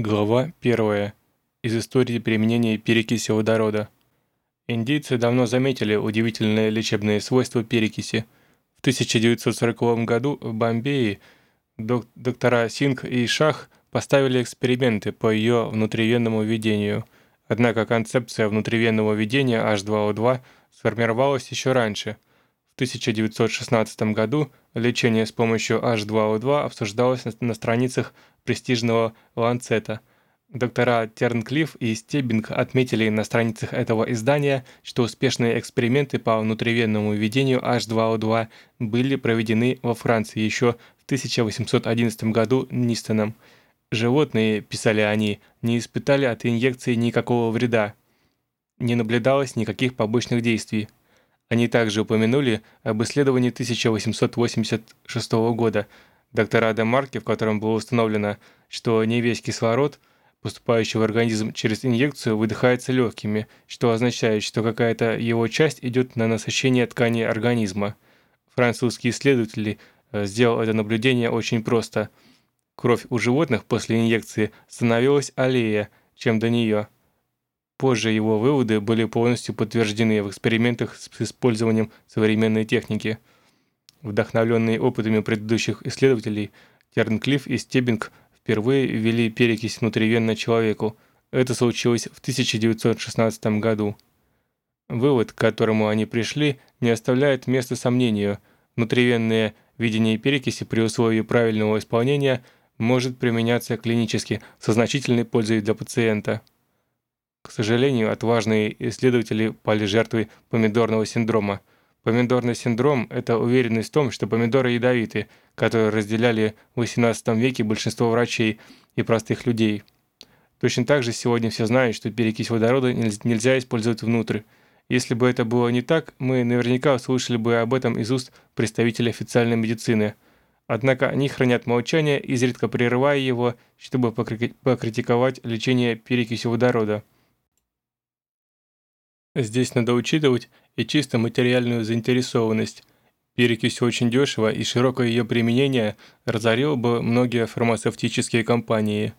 Глава 1. Из истории применения перекиси водорода. Индийцы давно заметили удивительные лечебные свойства перекиси. В 1940 году в Бомбее док доктора Синг и Шах поставили эксперименты по ее внутривенному введению. Однако концепция внутривенного введения H2O2 сформировалась еще раньше. В 1916 году лечение с помощью H2O2 обсуждалось на страницах престижного Ланцета. Доктора Тернклифф и Стеббинг отметили на страницах этого издания, что успешные эксперименты по внутривенному введению H2O2 были проведены во Франции еще в 1811 году Нистоном. Животные, писали они, не испытали от инъекции никакого вреда. Не наблюдалось никаких побочных действий. Они также упомянули об исследовании 1886 года – доктора Демарки, в котором было установлено, что не весь кислород, поступающий в организм через инъекцию, выдыхается легкими, что означает, что какая-то его часть идет на насыщение ткани организма. Французский исследователь э, сделал это наблюдение очень просто. Кровь у животных после инъекции становилась аллея, чем до нее. Позже его выводы были полностью подтверждены в экспериментах с использованием современной техники – Вдохновленные опытами предыдущих исследователей, Тернклифф и Стеббинг впервые ввели перекись внутривенно человеку. Это случилось в 1916 году. Вывод, к которому они пришли, не оставляет места сомнению. Внутривенное видение перекиси при условии правильного исполнения может применяться клинически со значительной пользой для пациента. К сожалению, отважные исследователи пали жертвой помидорного синдрома – Помидорный синдром – это уверенность в том, что помидоры ядовиты, которые разделяли в XVIII веке большинство врачей и простых людей. Точно так же сегодня все знают, что перекись водорода нельзя использовать внутрь. Если бы это было не так, мы наверняка услышали бы об этом из уст представителей официальной медицины. Однако они хранят молчание, изредка прерывая его, чтобы покритиковать лечение перекисью водорода. Здесь надо учитывать и чисто материальную заинтересованность. Перекись очень дешево, и широкое ее применение разорило бы многие фармацевтические компании.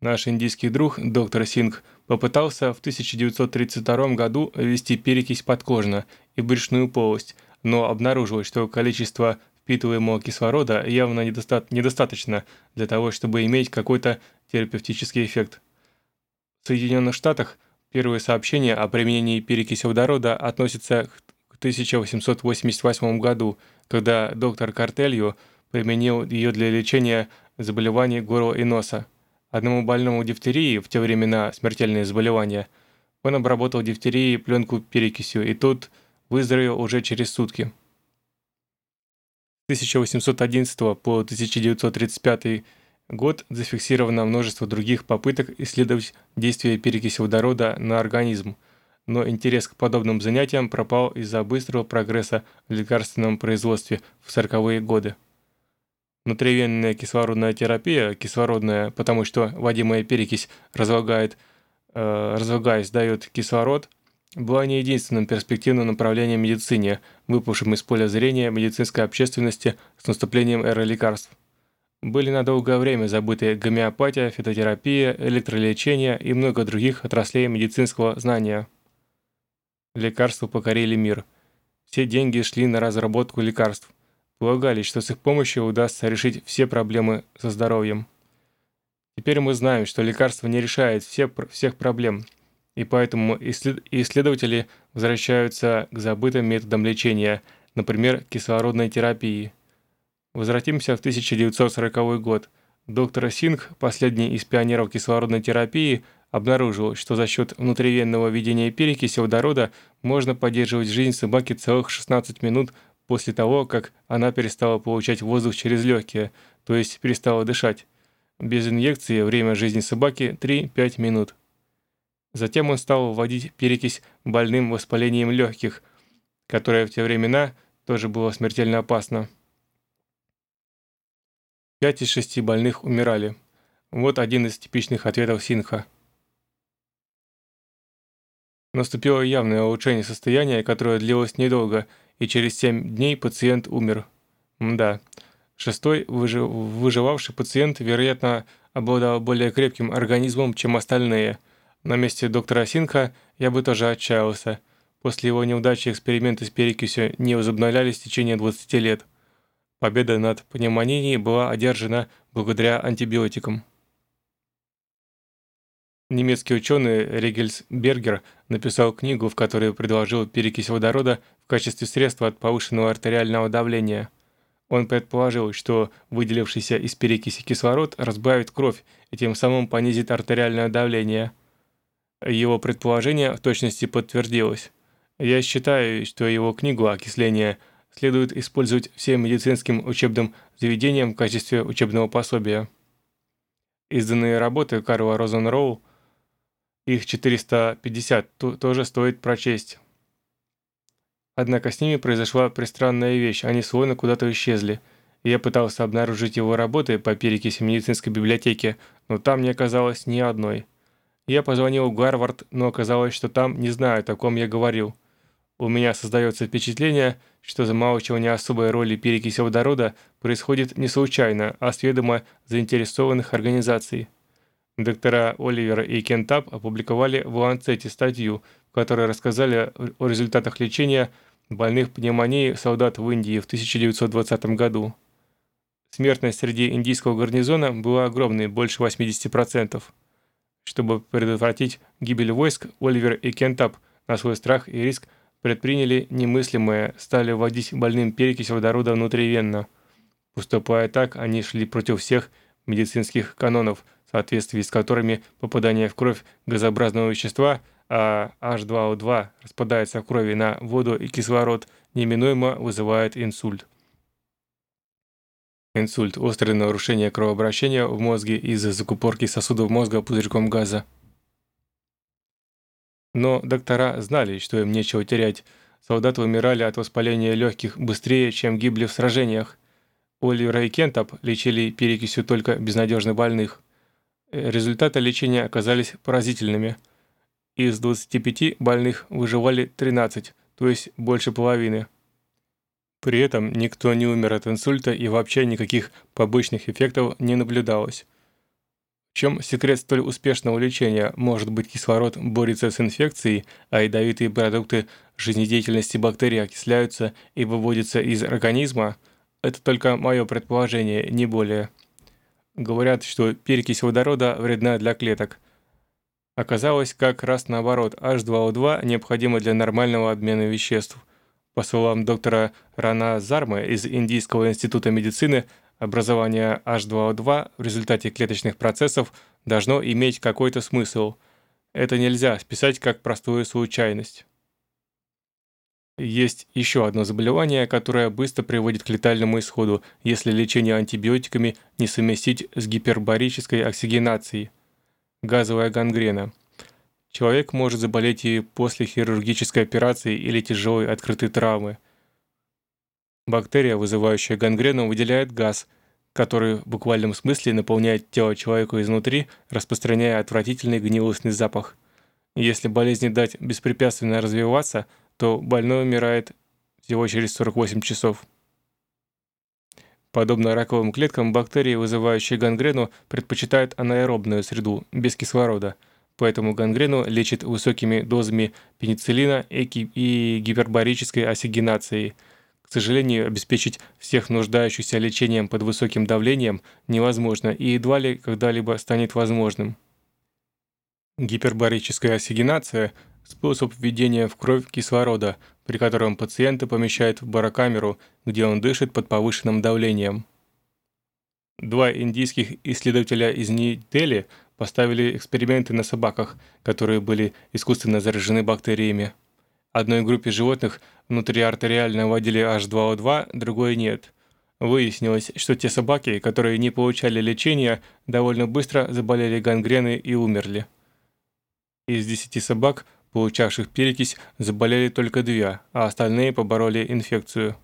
Наш индийский друг, доктор Синг, попытался в 1932 году ввести перекись подкожно и брюшную полость, но обнаружил, что количество впитываемого кислорода явно недоста недостаточно для того, чтобы иметь какой-то терапевтический эффект. В Соединенных Штатах Первые сообщения о применении перекиси водорода относятся к 1888 году, когда доктор Картелью применил ее для лечения заболеваний горла и носа. Одному больному дифтерии, в те времена смертельные заболевания, он обработал дифтерии пленку перекисью, и тот выздоровел уже через сутки. С 1811 по 1935 год зафиксировано множество других попыток исследовать действие перекиси водорода на организм, но интерес к подобным занятиям пропал из-за быстрого прогресса в лекарственном производстве в 40-е годы. Внутривенная кислородная терапия, кислородная, потому что водимая перекись разлагает, э, разлагаясь дает кислород, была не единственным перспективным направлением медицине, выпавшим из поля зрения медицинской общественности с наступлением эры лекарств. Были на долгое время забыты гомеопатия, фитотерапия, электролечение и много других отраслей медицинского знания. Лекарства покорили мир. Все деньги шли на разработку лекарств. Полагали, что с их помощью удастся решить все проблемы со здоровьем. Теперь мы знаем, что лекарство не решает все, всех проблем, и поэтому исследователи возвращаются к забытым методам лечения, например, кислородной терапии – Возвратимся в 1940 год. Доктор Синг, последний из пионеров кислородной терапии, обнаружил, что за счет внутривенного введения перекиси водорода можно поддерживать жизнь собаки целых 16 минут после того, как она перестала получать воздух через легкие, то есть перестала дышать. Без инъекции время жизни собаки 3-5 минут. Затем он стал вводить перекись больным воспалением легких, которое в те времена тоже было смертельно опасно. Пять из шести больных умирали. Вот один из типичных ответов Синха. Наступило явное улучшение состояния, которое длилось недолго, и через семь дней пациент умер. Мда. Шестой выживавший пациент, вероятно, обладал более крепким организмом, чем остальные. На месте доктора Синха я бы тоже отчаялся. После его неудачи эксперименты с перекисью не возобновлялись в течение 20 лет. Победа над пневмонией была одержана благодаря антибиотикам. Немецкий ученый Регельсбергер написал книгу, в которой предложил перекись водорода в качестве средства от повышенного артериального давления. Он предположил, что выделившийся из перекиси кислород разбавит кровь и тем самым понизит артериальное давление. Его предположение в точности подтвердилось. Я считаю, что его книгу «Окисление» следует использовать всем медицинским учебным заведениям в качестве учебного пособия. Изданные работы Карла Розенроу – их 450 тоже стоит прочесть. Однако с ними произошла пристранная вещь, они словно куда-то исчезли. Я пытался обнаружить его работы по перекиси медицинской библиотеки, но там не оказалось ни одной. Я позвонил в Гарвард, но оказалось, что там не знают, о ком я говорил. У меня создается впечатление, что замалчивание особой роли перекиси водорода происходит не случайно, а с ведома заинтересованных организаций. Доктора Оливер и Кентап опубликовали в Ланцете статью, в которой рассказали о результатах лечения больных пневмонией солдат в Индии в 1920 году. Смертность среди индийского гарнизона была огромной, больше 80%. Чтобы предотвратить гибель войск, Оливер и Кентап на свой страх и риск предприняли немыслимое, стали вводить больным перекись водорода внутривенно. Поступая так, они шли против всех медицинских канонов – соответствии с которыми попадание в кровь газообразного вещества, а H2O2 распадается в крови на воду и кислород, неминуемо вызывает инсульт. Инсульт – острое нарушение кровообращения в мозге из-за закупорки сосудов мозга пузырьком газа. Но доктора знали, что им нечего терять. Солдаты умирали от воспаления легких быстрее, чем гибли в сражениях. Оливера и Кентап лечили перекисью только безнадежно больных. Результаты лечения оказались поразительными. Из 25 больных выживали 13, то есть больше половины. При этом никто не умер от инсульта и вообще никаких побочных эффектов не наблюдалось. Чем секрет столь успешного лечения? Может быть, кислород борется с инфекцией, а ядовитые продукты жизнедеятельности бактерий окисляются и выводятся из организма? Это только мое предположение, не более. Говорят, что перекись водорода вредна для клеток. Оказалось как раз наоборот, H2O2 необходимо для нормального обмена веществ. По словам доктора Рана Зармы из Индийского института медицины, образование H2O2 в результате клеточных процессов должно иметь какой-то смысл. Это нельзя списать как простую случайность. Есть еще одно заболевание, которое быстро приводит к летальному исходу, если лечение антибиотиками не совместить с гипербарической оксигенацией. Газовая гангрена. Человек может заболеть и после хирургической операции или тяжелой открытой травмы. Бактерия, вызывающая гангрену, выделяет газ, который в буквальном смысле наполняет тело человека изнутри, распространяя отвратительный гнилостный запах. Если болезни дать беспрепятственно развиваться – то больной умирает всего через 48 часов. Подобно раковым клеткам, бактерии, вызывающие гангрену, предпочитают анаэробную среду, без кислорода, поэтому гангрену лечат высокими дозами пенициллина и гипербарической осигенацией. К сожалению, обеспечить всех нуждающихся лечением под высоким давлением невозможно и едва ли когда-либо станет возможным. Гипербарическая осигенация – способ введения в кровь кислорода, при котором пациента помещают в барокамеру, где он дышит под повышенным давлением. Два индийских исследователя из Нью-Дели поставили эксперименты на собаках, которые были искусственно заражены бактериями. Одной группе животных внутриартериально вводили H2O2, другой нет. Выяснилось, что те собаки, которые не получали лечения, довольно быстро заболели гангреной и умерли. Из 10 собак получавших перекись, заболели только две, а остальные побороли инфекцию.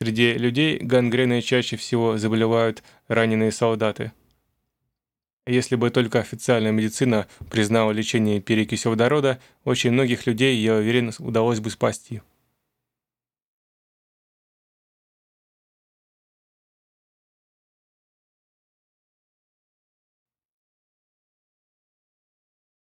Среди людей гангреной чаще всего заболевают раненые солдаты. Если бы только официальная медицина признала лечение перекиси водорода, очень многих людей, я уверен, удалось бы спасти.